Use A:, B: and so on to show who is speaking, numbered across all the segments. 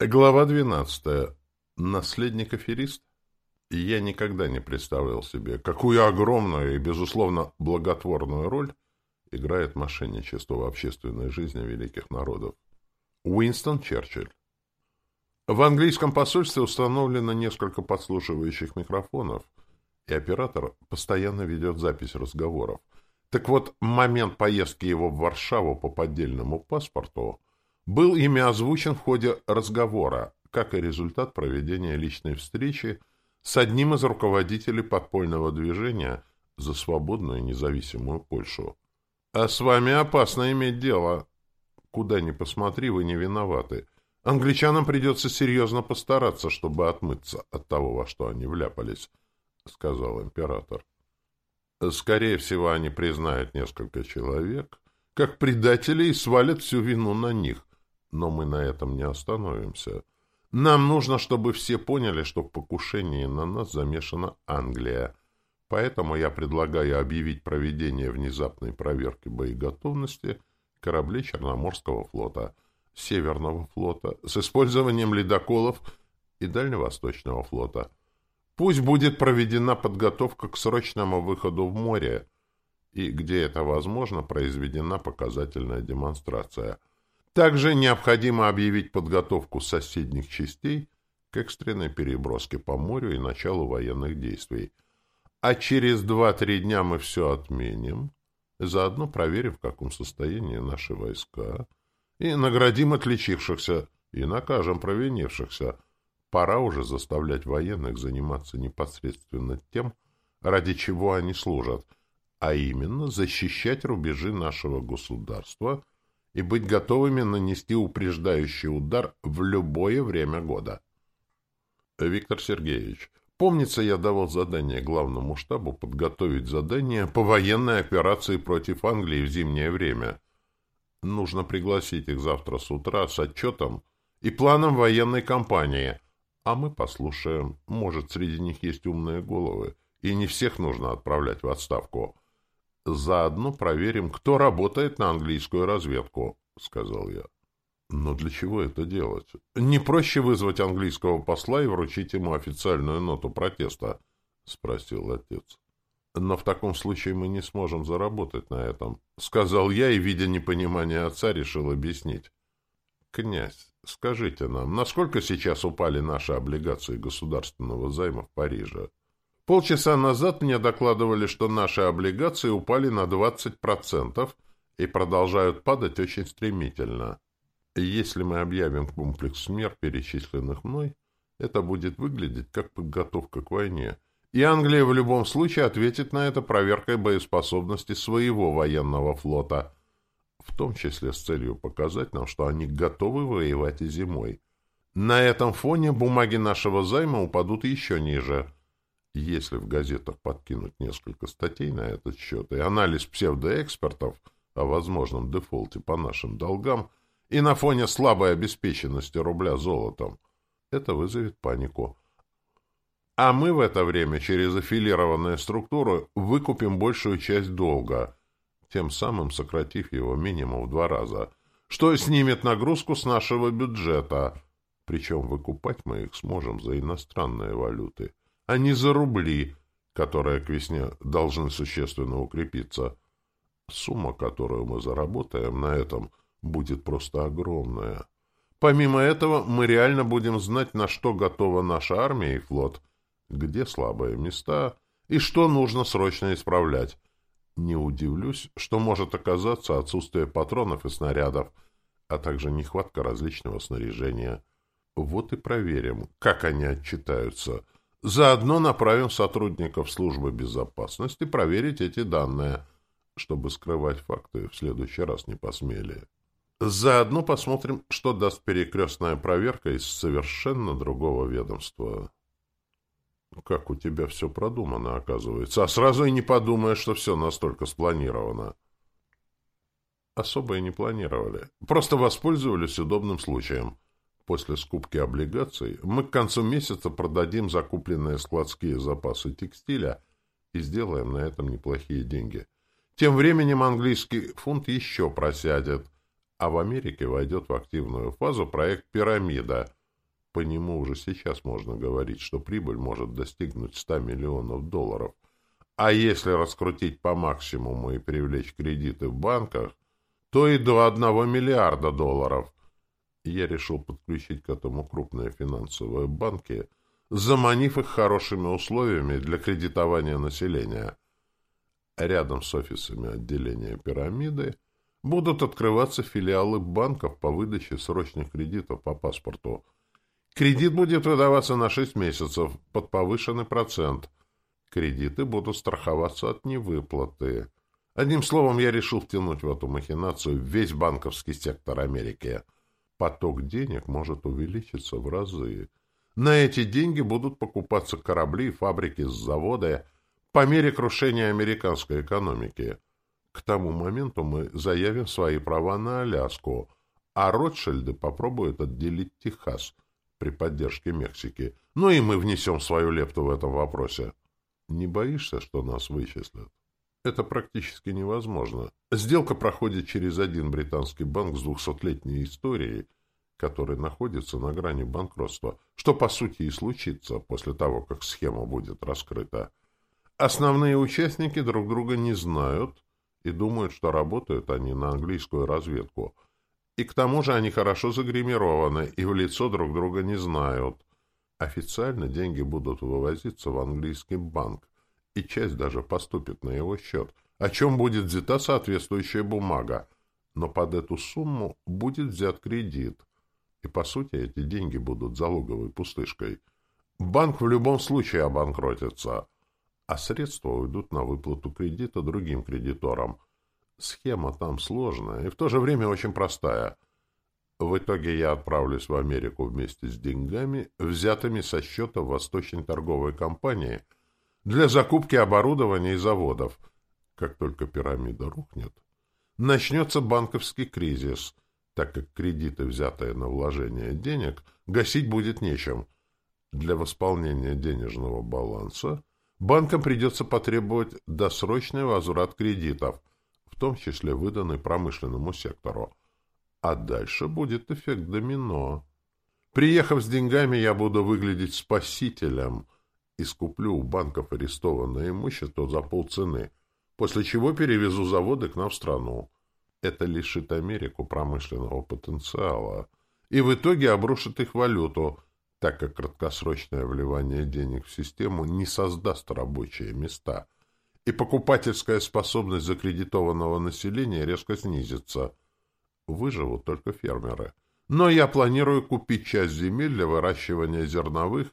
A: Глава 12. Наследник аферист? Я никогда не представлял себе, какую огромную и, безусловно, благотворную роль играет мошенничество в общественной жизни великих народов. Уинстон Черчилль. В английском посольстве установлено несколько подслушивающих микрофонов, и оператор постоянно ведет запись разговоров. Так вот, момент поездки его в Варшаву по поддельному паспорту – был ими озвучен в ходе разговора, как и результат проведения личной встречи с одним из руководителей подпольного движения за свободную и независимую Польшу. «А с вами опасно иметь дело. Куда ни посмотри, вы не виноваты. Англичанам придется серьезно постараться, чтобы отмыться от того, во что они вляпались», — сказал император. «Скорее всего, они признают несколько человек, как предателей и свалят всю вину на них. Но мы на этом не остановимся. Нам нужно, чтобы все поняли, что в покушении на нас замешана Англия. Поэтому я предлагаю объявить проведение внезапной проверки боеготовности кораблей Черноморского флота, Северного флота, с использованием ледоколов и Дальневосточного флота. Пусть будет проведена подготовка к срочному выходу в море, и, где это возможно, произведена показательная демонстрация – также необходимо объявить подготовку соседних частей к экстренной переброске по морю и началу военных действий. А через два-три дня мы все отменим, заодно проверим, в каком состоянии наши войска, и наградим отличившихся, и накажем провинившихся. Пора уже заставлять военных заниматься непосредственно тем, ради чего они служат, а именно защищать рубежи нашего государства – и быть готовыми нанести упреждающий удар в любое время года. Виктор Сергеевич, помнится, я давал задание главному штабу подготовить задание по военной операции против Англии в зимнее время. Нужно пригласить их завтра с утра с отчетом и планом военной кампании, а мы послушаем. Может, среди них есть умные головы, и не всех нужно отправлять в отставку. Заодно проверим, кто работает на английскую разведку, — сказал я. Но для чего это делать? Не проще вызвать английского посла и вручить ему официальную ноту протеста? — спросил отец. Но в таком случае мы не сможем заработать на этом, — сказал я, и, видя непонимание отца, решил объяснить. Князь, скажите нам, насколько сейчас упали наши облигации государственного займа в Париже? Полчаса назад мне докладывали, что наши облигации упали на 20% и продолжают падать очень стремительно. Если мы объявим комплекс мер, перечисленных мной, это будет выглядеть как подготовка к войне. И Англия в любом случае ответит на это проверкой боеспособности своего военного флота, в том числе с целью показать нам, что они готовы воевать и зимой. На этом фоне бумаги нашего займа упадут еще ниже – если в газетах подкинуть несколько статей на этот счет и анализ псевдоэкспертов о возможном дефолте по нашим долгам и на фоне слабой обеспеченности рубля золотом, это вызовет панику. А мы в это время через аффилированные структуры выкупим большую часть долга, тем самым сократив его минимум в два раза, что снимет нагрузку с нашего бюджета, причем выкупать мы их сможем за иностранные валюты а не за рубли, которые к весне должны существенно укрепиться. Сумма, которую мы заработаем на этом, будет просто огромная. Помимо этого, мы реально будем знать, на что готова наша армия и флот, где слабые места и что нужно срочно исправлять. Не удивлюсь, что может оказаться отсутствие патронов и снарядов, а также нехватка различного снаряжения. Вот и проверим, как они отчитаются — Заодно направим сотрудников службы безопасности проверить эти данные, чтобы скрывать факты в следующий раз не посмели. Заодно посмотрим, что даст перекрестная проверка из совершенно другого ведомства. Как у тебя все продумано, оказывается. А сразу и не подумаешь, что все настолько спланировано. Особо и не планировали. Просто воспользовались удобным случаем. После скупки облигаций мы к концу месяца продадим закупленные складские запасы текстиля и сделаем на этом неплохие деньги. Тем временем английский фунт еще просядет, а в Америке войдет в активную фазу проект «Пирамида», по нему уже сейчас можно говорить, что прибыль может достигнуть 100 миллионов долларов. А если раскрутить по максимуму и привлечь кредиты в банках, то и до 1 миллиарда долларов. Я решил подключить к этому крупные финансовые банки, заманив их хорошими условиями для кредитования населения. Рядом с офисами отделения пирамиды будут открываться филиалы банков по выдаче срочных кредитов по паспорту. Кредит будет выдаваться на 6 месяцев под повышенный процент. Кредиты будут страховаться от невыплаты. Одним словом, я решил втянуть в эту махинацию весь банковский сектор Америки. Поток денег может увеличиться в разы. На эти деньги будут покупаться корабли, фабрики, заводы по мере крушения американской экономики. К тому моменту мы заявим свои права на Аляску, а Ротшильды попробуют отделить Техас при поддержке Мексики. Ну и мы внесем свою лепту в этом вопросе. Не боишься, что нас вычислят? Это практически невозможно. Сделка проходит через один британский банк с двухсотлетней историей, который находится на грани банкротства, что по сути и случится после того, как схема будет раскрыта. Основные участники друг друга не знают и думают, что работают они на английскую разведку. И к тому же они хорошо загримированы и в лицо друг друга не знают. Официально деньги будут вывозиться в английский банк, и часть даже поступит на его счет, о чем будет взята соответствующая бумага. Но под эту сумму будет взят кредит, и, по сути, эти деньги будут залоговой пустышкой. Банк в любом случае обанкротится, а средства уйдут на выплату кредита другим кредиторам. Схема там сложная и в то же время очень простая. В итоге я отправлюсь в Америку вместе с деньгами, взятыми со счета Восточной торговой компании для закупки оборудования и заводов. Как только пирамида рухнет, начнется банковский кризис — так как кредиты, взятые на вложение денег, гасить будет нечем. Для восполнения денежного баланса банкам придется потребовать досрочный возврат кредитов, в том числе выданный промышленному сектору. А дальше будет эффект домино. Приехав с деньгами, я буду выглядеть спасителем и скуплю у банков арестованное имущество за полцены, после чего перевезу заводы к нам в страну. Это лишит Америку промышленного потенциала и в итоге обрушит их валюту, так как краткосрочное вливание денег в систему не создаст рабочие места, и покупательская способность закредитованного населения резко снизится. Выживут только фермеры. Но я планирую купить часть земель для выращивания зерновых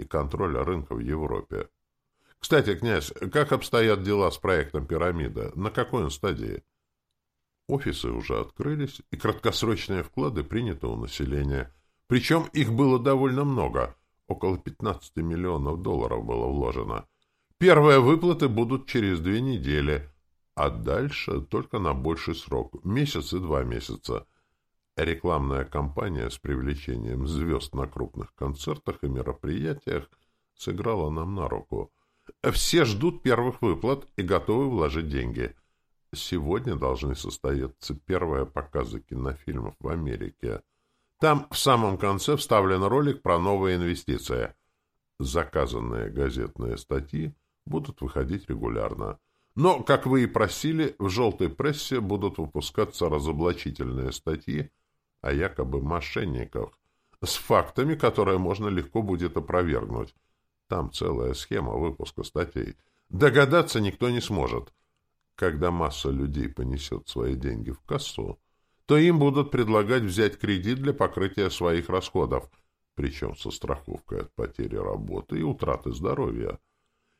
A: и контроля рынка в Европе. Кстати, князь, как обстоят дела с проектом «Пирамида»? На какой он стадии? Офисы уже открылись, и краткосрочные вклады приняты у населения. Причем их было довольно много. Около 15 миллионов долларов было вложено. Первые выплаты будут через две недели, а дальше только на больший срок – месяц и два месяца. Рекламная кампания с привлечением звезд на крупных концертах и мероприятиях сыграла нам на руку. Все ждут первых выплат и готовы вложить деньги – Сегодня должны состояться первые показы кинофильмов в Америке. Там в самом конце вставлен ролик про новые инвестиции. Заказанные газетные статьи будут выходить регулярно. Но, как вы и просили, в желтой прессе будут выпускаться разоблачительные статьи о якобы мошенниках с фактами, которые можно легко будет опровергнуть. Там целая схема выпуска статей. Догадаться никто не сможет. Когда масса людей понесет свои деньги в кассу, то им будут предлагать взять кредит для покрытия своих расходов, причем со страховкой от потери работы и утраты здоровья.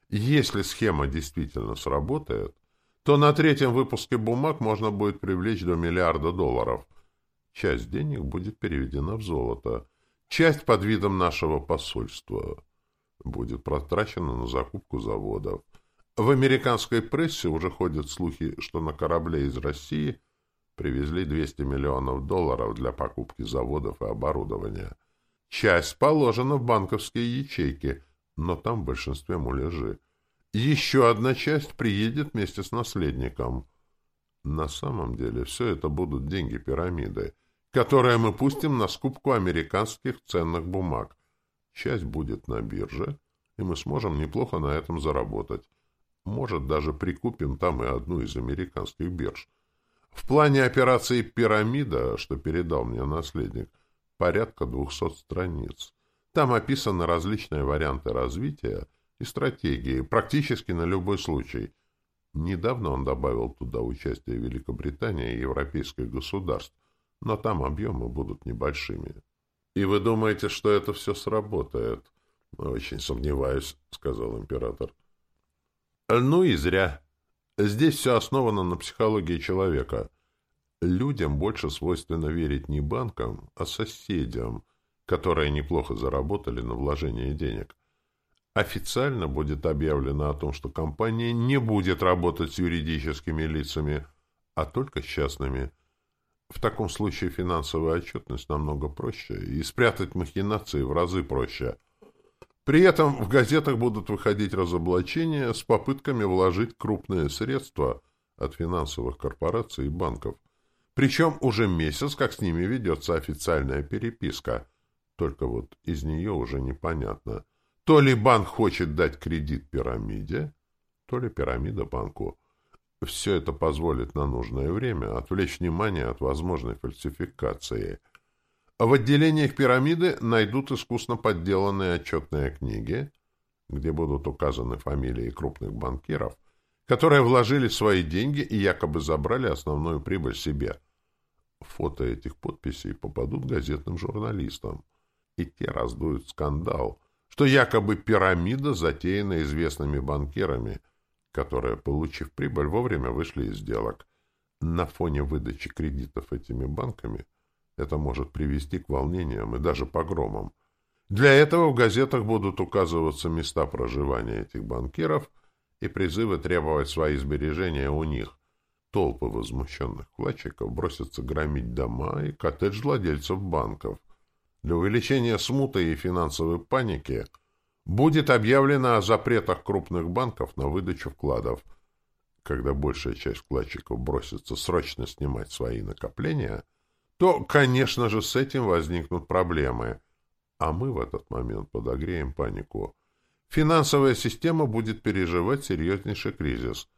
A: Если схема действительно сработает, то на третьем выпуске бумаг можно будет привлечь до миллиарда долларов. Часть денег будет переведена в золото, часть под видом нашего посольства будет протрачена на закупку заводов. В американской прессе уже ходят слухи, что на корабле из России привезли 200 миллионов долларов для покупки заводов и оборудования. Часть положена в банковские ячейки, но там в большинстве муляжи. Еще одна часть приедет вместе с наследником. На самом деле все это будут деньги пирамиды, которое мы пустим на скупку американских ценных бумаг. Часть будет на бирже, и мы сможем неплохо на этом заработать. Может, даже прикупим там и одну из американских бирж. В плане операции «Пирамида», что передал мне наследник, порядка двухсот страниц. Там описаны различные варианты развития и стратегии, практически на любой случай. Недавно он добавил туда участие Великобритании и европейских государств, но там объемы будут небольшими. «И вы думаете, что это все сработает?» «Очень сомневаюсь», — сказал император. «Ну и зря. Здесь все основано на психологии человека. Людям больше свойственно верить не банкам, а соседям, которые неплохо заработали на вложении денег. Официально будет объявлено о том, что компания не будет работать с юридическими лицами, а только с частными. В таком случае финансовая отчетность намного проще, и спрятать махинации в разы проще – при этом в газетах будут выходить разоблачения с попытками вложить крупные средства от финансовых корпораций и банков. Причем уже месяц, как с ними ведется официальная переписка. Только вот из нее уже непонятно. То ли банк хочет дать кредит пирамиде, то ли пирамида банку. Все это позволит на нужное время отвлечь внимание от возможной фальсификации – в отделениях пирамиды найдут искусно подделанные отчетные книги, где будут указаны фамилии крупных банкиров, которые вложили свои деньги и якобы забрали основную прибыль себе. Фото этих подписей попадут газетным журналистам, и те раздуют скандал, что якобы пирамида затеяна известными банкирами, которые, получив прибыль, вовремя вышли из сделок. На фоне выдачи кредитов этими банками – это может привести к волнениям и даже погромам. Для этого в газетах будут указываться места проживания этих банкиров и призывы требовать свои сбережения у них. Толпы возмущенных вкладчиков бросятся громить дома и коттедж владельцев банков. Для увеличения смуты и финансовой паники будет объявлено о запретах крупных банков на выдачу вкладов. Когда большая часть вкладчиков бросится срочно снимать свои накопления – то, конечно же, с этим возникнут проблемы. А мы в этот момент подогреем панику. Финансовая система будет переживать серьезнейший кризис.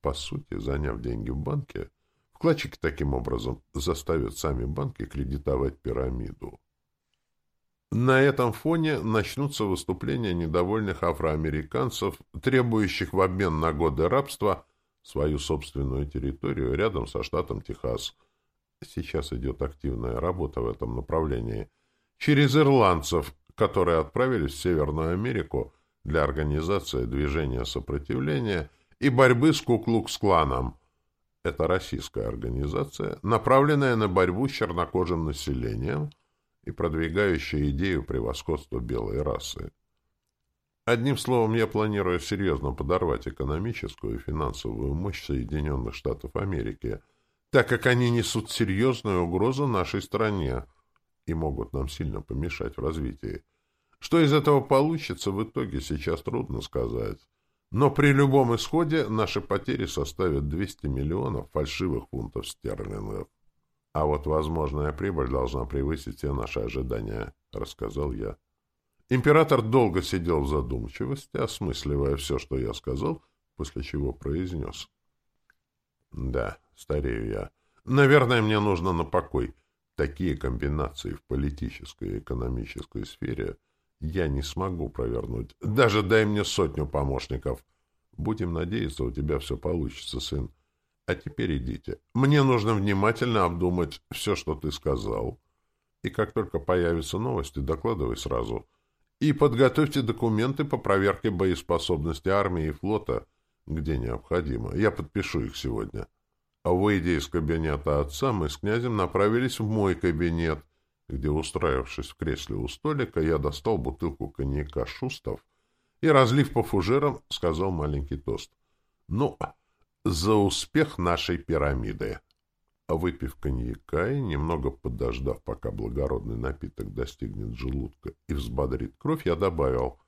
A: По сути, заняв деньги в банке, вкладчики таким образом заставят сами банки кредитовать пирамиду. На этом фоне начнутся выступления недовольных афроамериканцев, требующих в обмен на годы рабства свою собственную территорию рядом со штатом Техас – Сейчас идет активная работа в этом направлении. Через ирландцев, которые отправились в Северную Америку для организации движения сопротивления и борьбы с Куклукс-кланом. Это российская организация, направленная на борьбу с чернокожим населением и продвигающая идею превосходства белой расы. Одним словом, я планирую серьезно подорвать экономическую и финансовую мощь Соединенных Штатов Америки – так как они несут серьезную угрозу нашей стране и могут нам сильно помешать в развитии. Что из этого получится в итоге, сейчас трудно сказать. Но при любом исходе наши потери составят 200 миллионов фальшивых фунтов стерлингов. А вот возможная прибыль должна превысить все наши ожидания, — рассказал я. Император долго сидел в задумчивости, осмысливая все, что я сказал, после чего произнес. — Да, Старею я. Наверное, мне нужно на покой. Такие комбинации в политической и экономической сфере я не смогу провернуть. Даже дай мне сотню помощников. Будем надеяться, у тебя все получится, сын. А теперь идите. Мне нужно внимательно обдумать все, что ты сказал. И как только появятся новости, докладывай сразу. И подготовьте документы по проверке боеспособности армии и флота, где необходимо. Я подпишу их сегодня. А выйдя из кабинета отца, мы с князем направились в мой кабинет, где, устраившись в кресле у столика, я достал бутылку коньяка «Шустов» и, разлив по фужерам, сказал маленький тост. «Ну, за успех нашей пирамиды!» Выпив коньяка и немного подождав, пока благородный напиток достигнет желудка и взбодрит кровь, я добавил,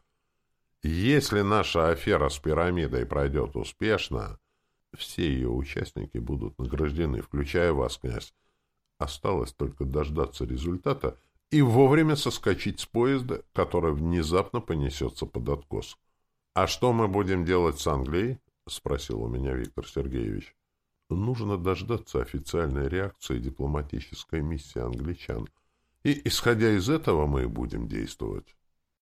A: «Если наша афера с пирамидой пройдет успешно...» Все ее участники будут награждены, включая вас, князь. Осталось только дождаться результата и вовремя соскочить с поезда, который внезапно понесется под откос. «А что мы будем делать с Англией?» — спросил у меня Виктор Сергеевич. «Нужно дождаться официальной реакции дипломатической миссии англичан, и, исходя из этого, мы и будем действовать».